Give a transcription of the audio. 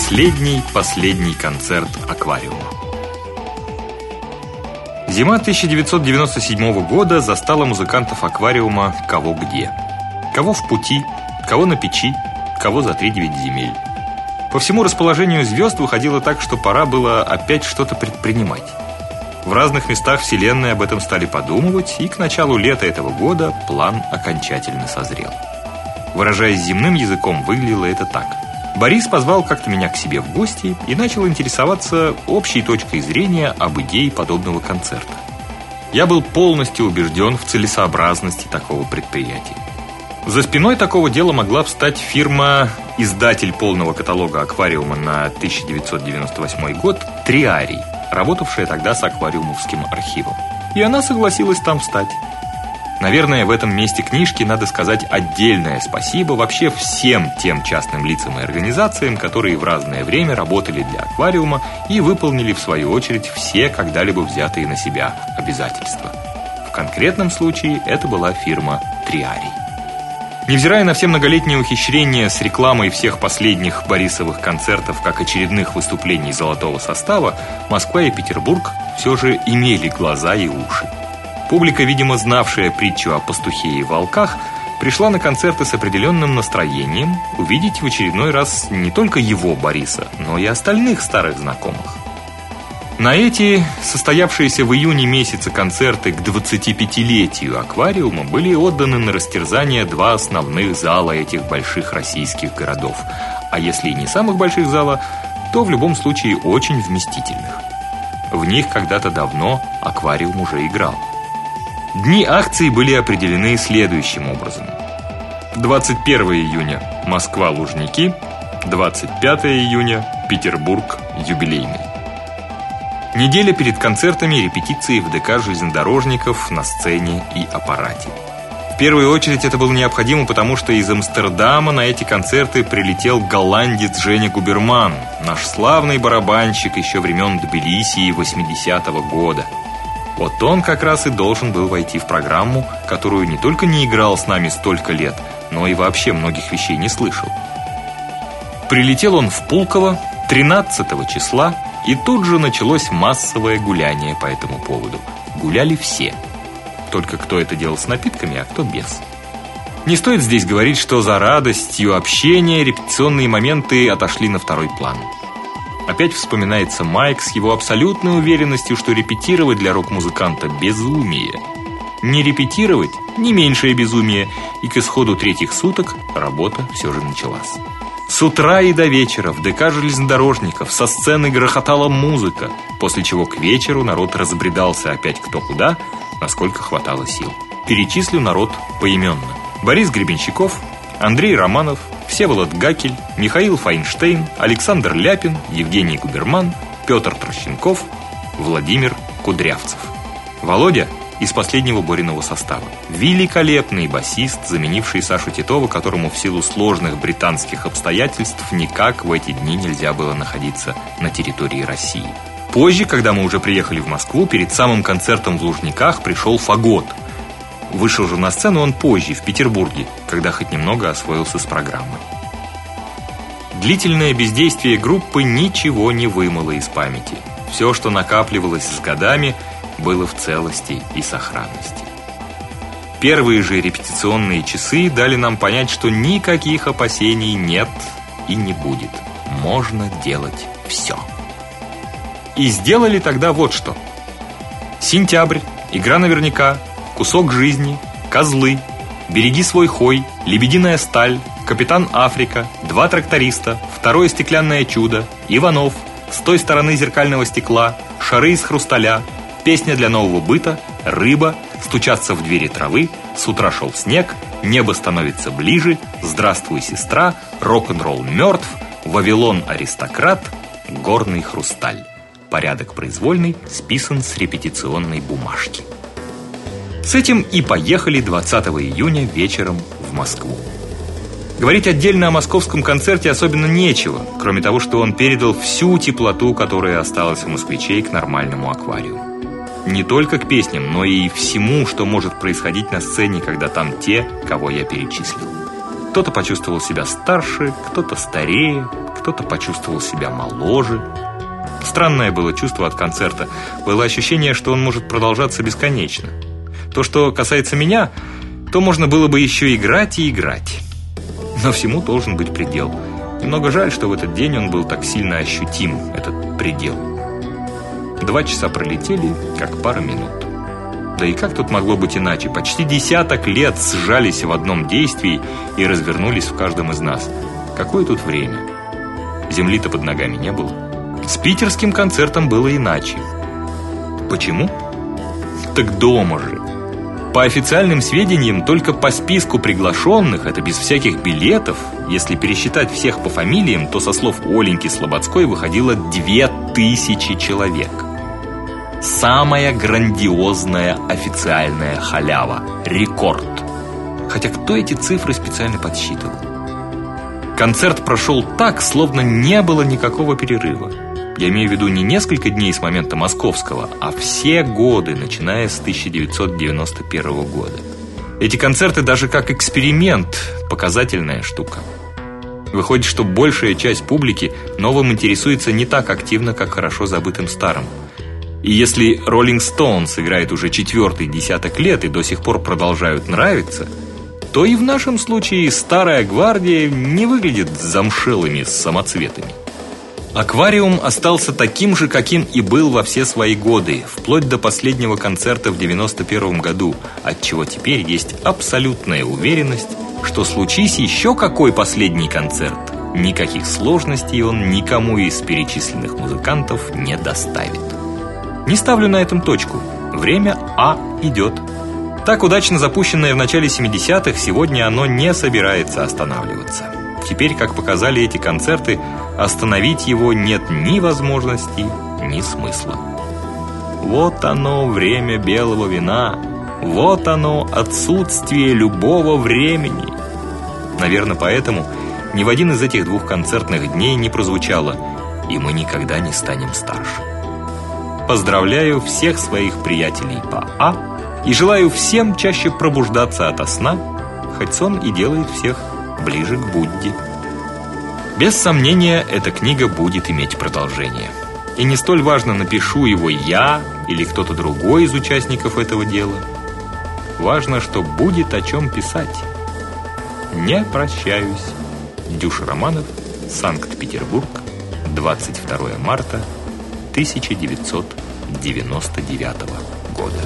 Последний, последний концерт аквариума. Зима 1997 года застала музыкантов аквариума кого где. Кого в пути, кого на печи, кого за три девять земель. По всему расположению звезд выходило так, что пора было опять что-то предпринимать. В разных местах вселенной об этом стали подумывать, и к началу лета этого года план окончательно созрел. Выражаясь земным языком, выглядело это так: Борис позвал как-то меня к себе в гости и начал интересоваться общей точкой зрения об идее подобного концерта. Я был полностью убежден в целесообразности такого предприятия. За спиной такого дела могла встать фирма издатель полного каталога аквариума на 1998 год Триарий работавшая тогда с аквариумовским архивом. И она согласилась там встать. Наверное, в этом месте книжки надо сказать отдельное спасибо вообще всем тем частным лицам и организациям, которые в разное время работали для аквариума и выполнили в свою очередь все когда-либо взятые на себя обязательства. В конкретном случае это была фирма Триарий. Невзирая на все многолетние ухищрения с рекламой всех последних Борисовых концертов как очередных выступлений золотого состава, Москва и Петербург все же имели глаза и уши. Публика, видимо, знавшая притчу о пастухе и волках, пришла на концерты с определенным настроением увидеть в очередной раз не только его Бориса, но и остальных старых знакомых. На эти состоявшиеся в июне месяце концерты к 25-летию аквариума были отданы на растерзание два основных зала этих больших российских городов. А если и не самых больших зала, то в любом случае очень вместительных. В них когда-то давно аквариум уже играл. Дни акции были определены следующим образом. 21 июня Москва Лужники, 25 июня Петербург юбилейный. Неделя перед концертами репетиции в ДК железнодорожников на сцене и аппарате. В первую очередь это было необходимо, потому что из Амстердама на эти концерты прилетел голландец Женя Губерман, наш славный барабанщик еще времен Тбилиси и 80-го года. Вот он как раз и должен был войти в программу, которую не только не играл с нами столько лет, но и вообще многих вещей не слышал. Прилетел он в Пулково 13 числа и тут же началось массовое гуляние по этому поводу. Гуляли все. Только кто это делал с напитками, а кто без. Не стоит здесь говорить, что за радостью общения репетиционные моменты отошли на второй план. Опять вспоминается Майк с его абсолютной уверенностью, что репетировать для рок-музыканта безумие. Не репетировать не меньшее безумие, и к исходу третьих суток работа все же началась. С утра и до вечера в ДК железнодорожников со сцены грохотала музыка, после чего к вечеру народ разбредался опять кто куда, насколько хватало сил. Перечислю народ поименно. Борис Гребенщиков, Андрей Романов, Всеволод Гакель, Михаил Файнштейн, Александр Ляпин, Евгений Губерман, Петр Трощенков, Владимир Кудрявцев. Володя из последнего Бориного состава. Великолепный басист, заменивший Сашу Титова, которому в силу сложных британских обстоятельств никак в эти дни нельзя было находиться на территории России. Позже, когда мы уже приехали в Москву, перед самым концертом в Лужниках пришел Фагот. Вышел же на сцену он позже, в Петербурге, когда хоть немного освоился с программой. Длительное бездействие группы ничего не вымыло из памяти. Все, что накапливалось с годами – было в целости и сохранности. Первые же репетиционные часы дали нам понять, что никаких опасений нет и не будет. Можно делать все. И сделали тогда вот что. Сентябрь, игра наверняка, кусок жизни, козлы, береги свой хой, лебединая сталь, капитан Африка, два тракториста, второе стеклянное чудо, Иванов, с той стороны зеркального стекла, шары из хрусталя, Песня для нового быта, рыба, стучаться в двери травы, с утра шел снег, небо становится ближе, здравствуй, сестра, рок-н-ролл мертв, Вавилон аристократ, горный хрусталь. Порядок произвольный, списан с репетиционной бумажки. С этим и поехали 20 июня вечером в Москву. Говорить отдельно о московском концерте особенно нечего, кроме того, что он передал всю теплоту, которая осталась у москвичей к нормальному аквариуму. Не только к песням, но и всему, что может происходить на сцене, когда там те, кого я перечислил. Кто-то почувствовал себя старше, кто-то старее, кто-то почувствовал себя моложе. Странное было чувство от концерта. Было ощущение, что он может продолжаться бесконечно. То, что касается меня, то можно было бы еще играть и играть. Но всему должен быть предел. Немного жаль, что в этот день он был так сильно ощутим, этот предел. Два часа пролетели, как пара минут. Да и как тут могло быть иначе? Почти десяток лет сжались в одном действии и развернулись в каждом из нас. Какое тут время? Земли-то под ногами не было. С питерским концертом было иначе. Почему? Так дома же. По официальным сведениям, только по списку приглашенных, это без всяких билетов, если пересчитать всех по фамилиям, то со слов Оленьки Слободской выходило две тысячи человек. Самая грандиозная официальная халява, рекорд. Хотя кто эти цифры специально подсчитывал? Концерт прошел так, словно не было никакого перерыва. Я имею в виду не несколько дней с момента московского, а все годы, начиная с 1991 года. Эти концерты даже как эксперимент показательная штука. Выходит, что большая часть публики новым интересуется не так активно, как хорошо забытым старым. И если Rolling Stones играет уже четвертый десяток лет и до сих пор продолжают нравиться, то и в нашем случае старая гвардия не выглядит замшелыми самоцветами. Аквариум остался таким же, каким и был во все свои годы, вплоть до последнего концерта в 91 году, от чего теперь есть абсолютная уверенность, что случись еще какой последний концерт, никаких сложностей он никому из перечисленных музыкантов не доставит. Не ставлю на этом точку. Время А идет. Так удачно запущенное в начале 70-х, сегодня оно не собирается останавливаться. Теперь, как показали эти концерты, остановить его нет ни возможности, ни смысла. Вот оно время белого вина. Вот оно отсутствие любого времени. Наверное, поэтому ни в один из этих двух концертных дней не прозвучало «И мы никогда не станем старше». Поздравляю всех своих приятелей по А и желаю всем чаще пробуждаться ото сна, хоть сон и делает всех ближе к Будде. Без сомнения, эта книга будет иметь продолжение. И не столь важно, напишу его я или кто-то другой из участников этого дела. Важно, что будет о чем писать. Не прощаюсь. Дюша Романов, Санкт-Петербург, 22 марта 1999 года.